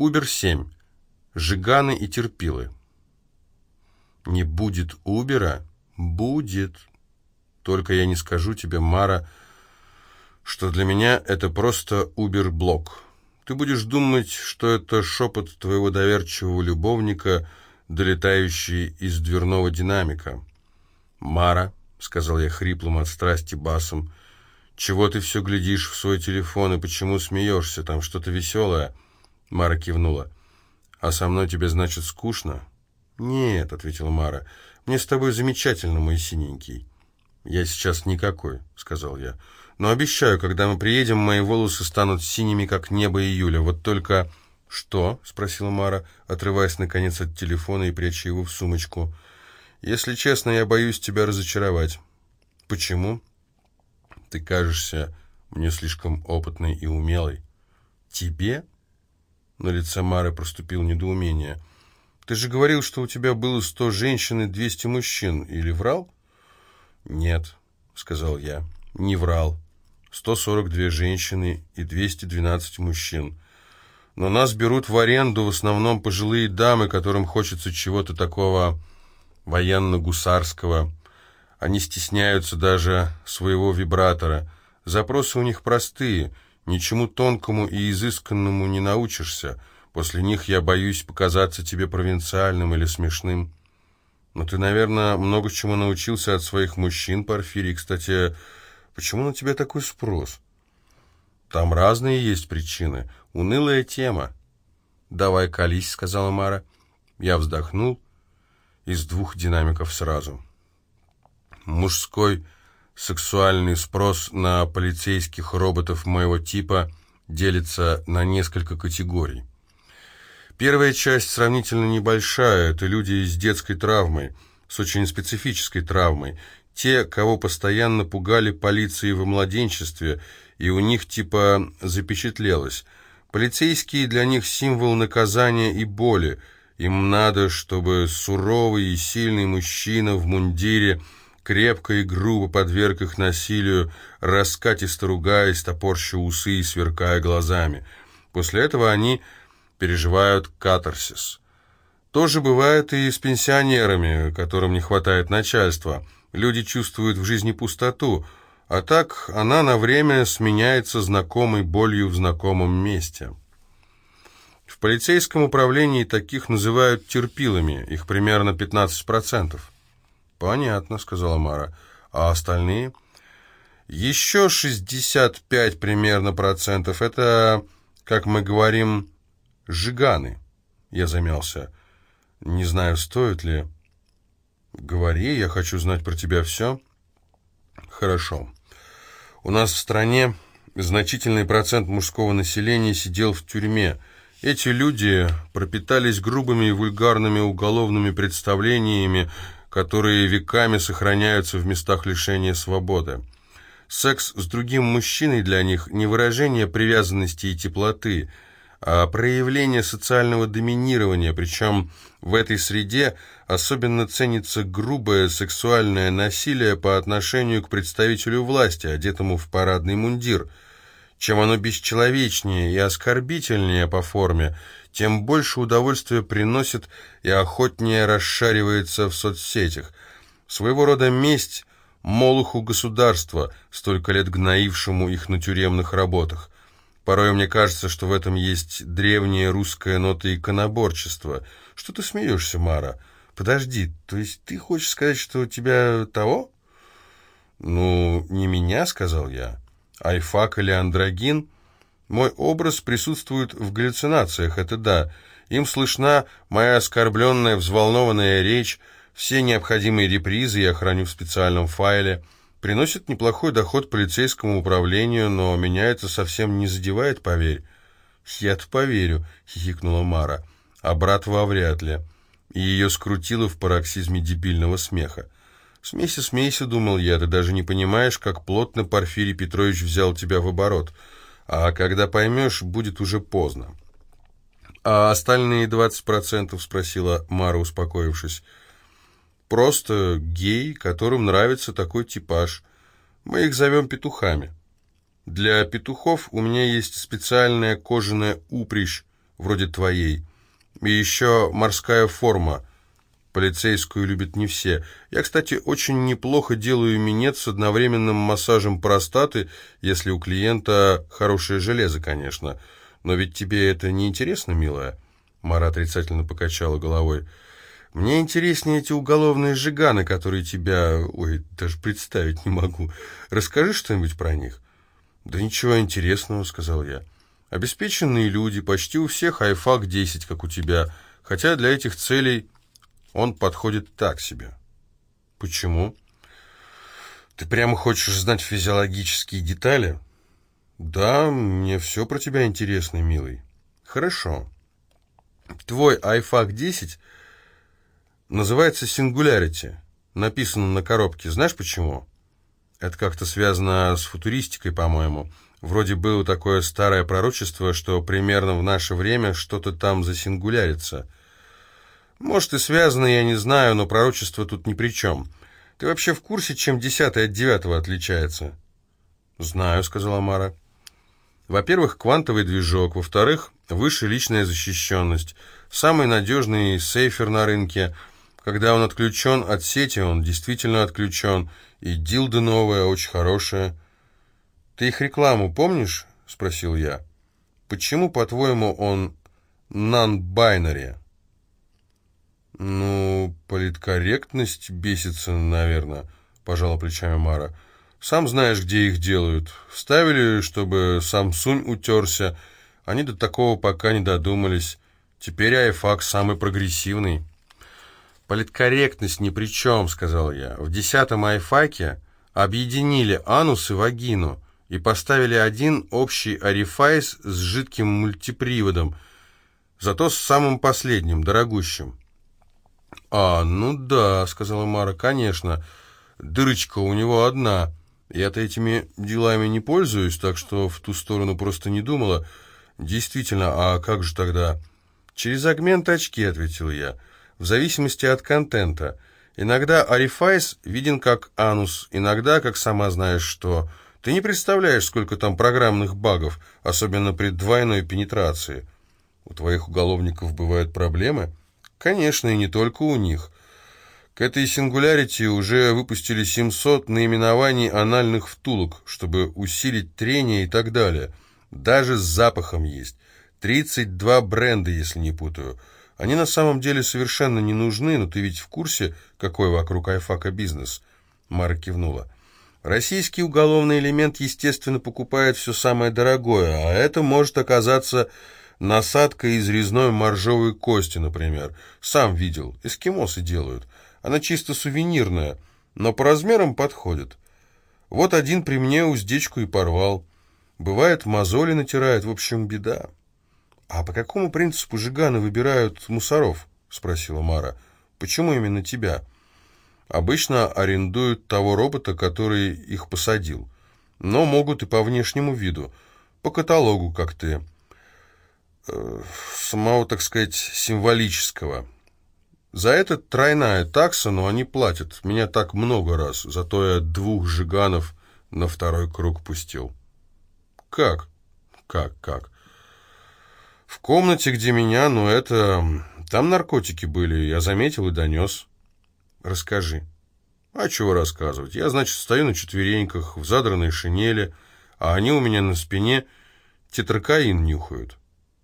Убер-7. Жиганы и терпилы. Не будет Убера? Будет. Только я не скажу тебе, Мара, что для меня это просто Убер-блок. Ты будешь думать, что это шепот твоего доверчивого любовника, долетающий из дверного динамика. «Мара», — сказал я хриплым от страсти басом, — «чего ты все глядишь в свой телефон и почему смеешься? Там что-то веселое». Мара кивнула. «А со мной тебе, значит, скучно?» «Нет», — ответила Мара, — «мне с тобой замечательно, мой синенький». «Я сейчас никакой», — сказал я. «Но обещаю, когда мы приедем, мои волосы станут синими, как небо июля. Вот только...» «Что?» — спросила Мара, отрываясь, наконец, от телефона и пряча его в сумочку. «Если честно, я боюсь тебя разочаровать». «Почему?» «Ты кажешься мне слишком опытной и умелой». «Тебе?» На лице Мары проступило недоумение. «Ты же говорил, что у тебя было сто женщин и двести мужчин. Или врал?» «Нет», — сказал я, — «не врал. Сто сорок две женщины и двести двенадцать мужчин. Но нас берут в аренду в основном пожилые дамы, которым хочется чего-то такого военно-гусарского. Они стесняются даже своего вибратора. Запросы у них простые — Ничему тонкому и изысканному не научишься. После них я боюсь показаться тебе провинциальным или смешным. Но ты, наверное, много чему научился от своих мужчин, Порфирий. Кстати, почему на тебя такой спрос? Там разные есть причины. Унылая тема. «Давай колись», — сказала Мара. Я вздохнул из двух динамиков сразу. Мужской Сексуальный спрос на полицейских роботов моего типа делится на несколько категорий. Первая часть сравнительно небольшая, это люди с детской травмой, с очень специфической травмой, те, кого постоянно пугали полицией во младенчестве, и у них типа запечатлелось. Полицейские для них символ наказания и боли. Им надо, чтобы суровый и сильный мужчина в мундире – крепко и грубо подверг их насилию, раскатисто ругаясь, топорща усы и сверкая глазами. После этого они переживают катарсис. То же бывает и с пенсионерами, которым не хватает начальства. Люди чувствуют в жизни пустоту, а так она на время сменяется знакомой болью в знакомом месте. В полицейском управлении таких называют терпилами, их примерно 15%. «Понятно», — сказала Мара. «А остальные?» «Еще 65 примерно процентов. Это, как мы говорим, жиганы». Я замялся. «Не знаю, стоит ли...» «Говори, я хочу знать про тебя все». «Хорошо. У нас в стране значительный процент мужского населения сидел в тюрьме. Эти люди пропитались грубыми и вульгарными уголовными представлениями, которые веками сохраняются в местах лишения свободы. Секс с другим мужчиной для них не выражение привязанности и теплоты, а проявление социального доминирования, причем в этой среде особенно ценится грубое сексуальное насилие по отношению к представителю власти, одетому в парадный мундир. Чем оно бесчеловечнее и оскорбительнее по форме, тем больше удовольствия приносит и охотнее расшаривается в соцсетях. Своего рода месть молоху государства, столько лет гноившему их на тюремных работах. Порой мне кажется, что в этом есть древняя русская нота иконоборчества. Что ты смеешься, Мара? Подожди, то есть ты хочешь сказать, что у тебя того? Ну, не меня, сказал я. Айфак или андрогин — мой образ присутствует в галлюцинациях, это да. Им слышна моя оскорбленная, взволнованная речь, все необходимые репризы я храню в специальном файле. Приносит неплохой доход полицейскому управлению, но меня это совсем не задевает, поверь. «Я-то поверю», — хихикнула Мара, — «а брат во вряд ли». И ее скрутило в пароксизме дебильного смеха. «Смейся, смейся», — думал я, — «ты даже не понимаешь, как плотно Порфирий Петрович взял тебя в оборот» а когда поймешь, будет уже поздно. «А остальные двадцать процентов?» — спросила Мара, успокоившись. «Просто гей, которым нравится такой типаж. Мы их зовем петухами. Для петухов у меня есть специальная кожаная упряжь, вроде твоей. И еще морская форма. Полицейскую любят не все. Я, кстати, очень неплохо делаю минет с одновременным массажем простаты, если у клиента хорошее железо, конечно. Но ведь тебе это не интересно, милая?» Мара отрицательно покачала головой. «Мне интереснее эти уголовные жиганы, которые тебя... Ой, даже представить не могу. Расскажи что-нибудь про них». «Да ничего интересного», — сказал я. «Обеспеченные люди, почти у всех айфак 10, как у тебя, хотя для этих целей он подходит так себе». «Почему?» «Ты прямо хочешь знать физиологические детали?» «Да, мне все про тебя интересно, милый». «Хорошо. Твой iFAC 10 называется Singularity. Написано на коробке. Знаешь почему?» Это как-то связано с футуристикой, по-моему. Вроде было такое старое пророчество, что примерно в наше время что-то там засингулярится. Может и связано, я не знаю, но пророчество тут ни при чем. Ты вообще в курсе, чем десятое от девятого отличается? «Знаю», — сказала Мара. «Во-первых, квантовый движок. Во-вторых, выше личная защищенность. Самый надежный сейфер на рынке. Когда он отключен от сети, он действительно отключен». И дилда новая, очень хорошая. Ты их рекламу помнишь? Спросил я. Почему, по-твоему, он нан-байнари? Ну, политкорректность бесится, наверное, пожала плечами Мара. Сам знаешь, где их делают. Вставили, чтобы Самсунь утерся. Они до такого пока не додумались. Теперь айфак самый прогрессивный. «Политкорректность ни при чем», — сказал я. «В десятом айфаке объединили анус и вагину и поставили один общий арифайс с жидким мультиприводом, зато с самым последним, дорогущим». «А, ну да», — сказала Мара, — «конечно. Дырочка у него одна. Я-то этими делами не пользуюсь, так что в ту сторону просто не думала. Действительно, а как же тогда?» «Через агмент очки», — ответил я в зависимости от контента. Иногда Арифайс виден как анус, иногда как сама знаешь что. Ты не представляешь, сколько там программных багов, особенно при двойной пенетрации. У твоих уголовников бывают проблемы? Конечно, и не только у них. К этой сингулярити уже выпустили 700 наименований анальных втулок, чтобы усилить трение и так далее. Даже с запахом есть. 32 бренда, если не путаю. Они на самом деле совершенно не нужны, но ты ведь в курсе, какой вокруг Айфака бизнес?» Мара кивнула. «Российский уголовный элемент, естественно, покупает все самое дорогое, а это может оказаться насадка из резной моржовой кости, например. Сам видел, эскимосы делают. Она чисто сувенирная, но по размерам подходит. Вот один при мне уздечку и порвал. Бывает, мозоли натирает, в общем, беда». «А по какому принципу жиганы выбирают мусоров?» — спросила Мара. «Почему именно тебя?» «Обычно арендуют того робота, который их посадил. Но могут и по внешнему виду, по каталогу, как ты. Самого, так сказать, символического. За это тройная такса, но они платят. Меня так много раз, зато я двух жиганов на второй круг пустил». «Как? Как, как?» В комнате, где меня, ну это... Там наркотики были, я заметил и донес. Расскажи. А чего рассказывать? Я, значит, стою на четвереньках, в задранной шинели, а они у меня на спине тетракаин нюхают.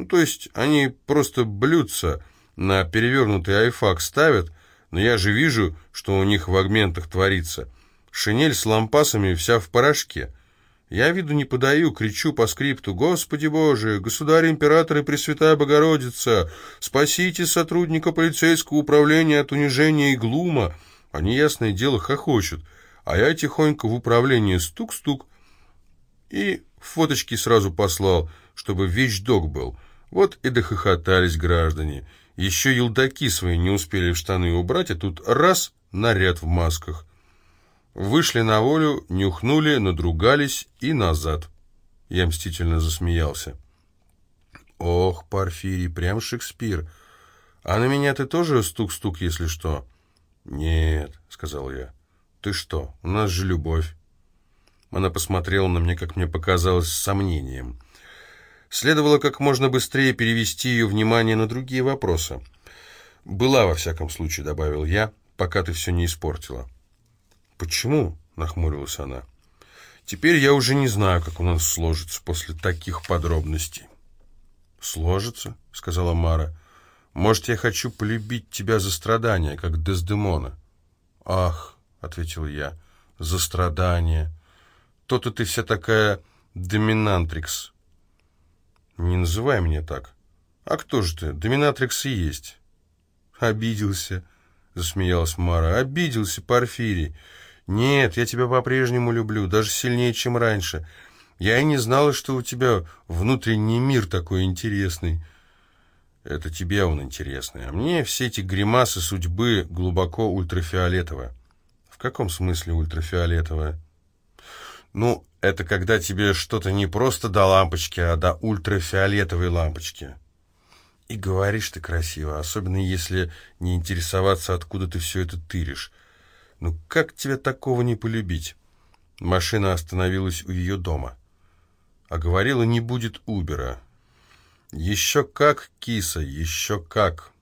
Ну, то есть они просто блюдца на перевернутый айфак ставят, но я же вижу, что у них в агментах творится. Шинель с лампасами вся в порошке. Я виду не подаю, кричу по скрипту «Господи Боже! Государь-император и Пресвятая Богородица! Спасите сотрудника полицейского управления от унижения и глума!» Они, ясное дело, хохочут, а я тихонько в управление стук-стук и фоточки сразу послал, чтобы вещдок был. Вот и дохохотались граждане. Еще елдаки свои не успели в штаны убрать, а тут раз — наряд в масках. Вышли на волю, нюхнули, надругались и назад. Я мстительно засмеялся. Ох, Порфирий, прям Шекспир. А на меня ты тоже стук-стук, если что? Нет, сказал я. Ты что, у нас же любовь. Она посмотрела на меня, как мне показалось, с сомнением. Следовало как можно быстрее перевести ее внимание на другие вопросы. «Была, во всяком случае», — добавил я, — «пока ты все не испортила». «Почему?» — нахмурилась она. «Теперь я уже не знаю, как у нас сложится после таких подробностей». «Сложится?» — сказала Мара. «Может, я хочу полюбить тебя за страдания, как Дездемона?» «Ах!» — ответил я. «За страдания! То-то ты вся такая доминантрикс!» «Не называй меня так!» «А кто же ты? Доминатрикс и есть!» «Обиделся!» — засмеялась Мара. «Обиделся, Порфирий!» «Нет, я тебя по-прежнему люблю, даже сильнее, чем раньше. Я и не знала, что у тебя внутренний мир такой интересный». «Это тебе он интересный, а мне все эти гримасы судьбы глубоко ультрафиолетовые». «В каком смысле ультрафиолетовая?» «Ну, это когда тебе что-то не просто до лампочки, а до ультрафиолетовой лампочки». И говоришь ты красиво, особенно если не интересоваться, откуда ты все это тыришь. Ну как тебе такого не полюбить? Машина остановилась у ее дома. А говорила, не будет Убера. Еще как, киса, еще как.